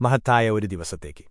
മഹത്തായ ഒരു ദിവസത്തേക്ക്.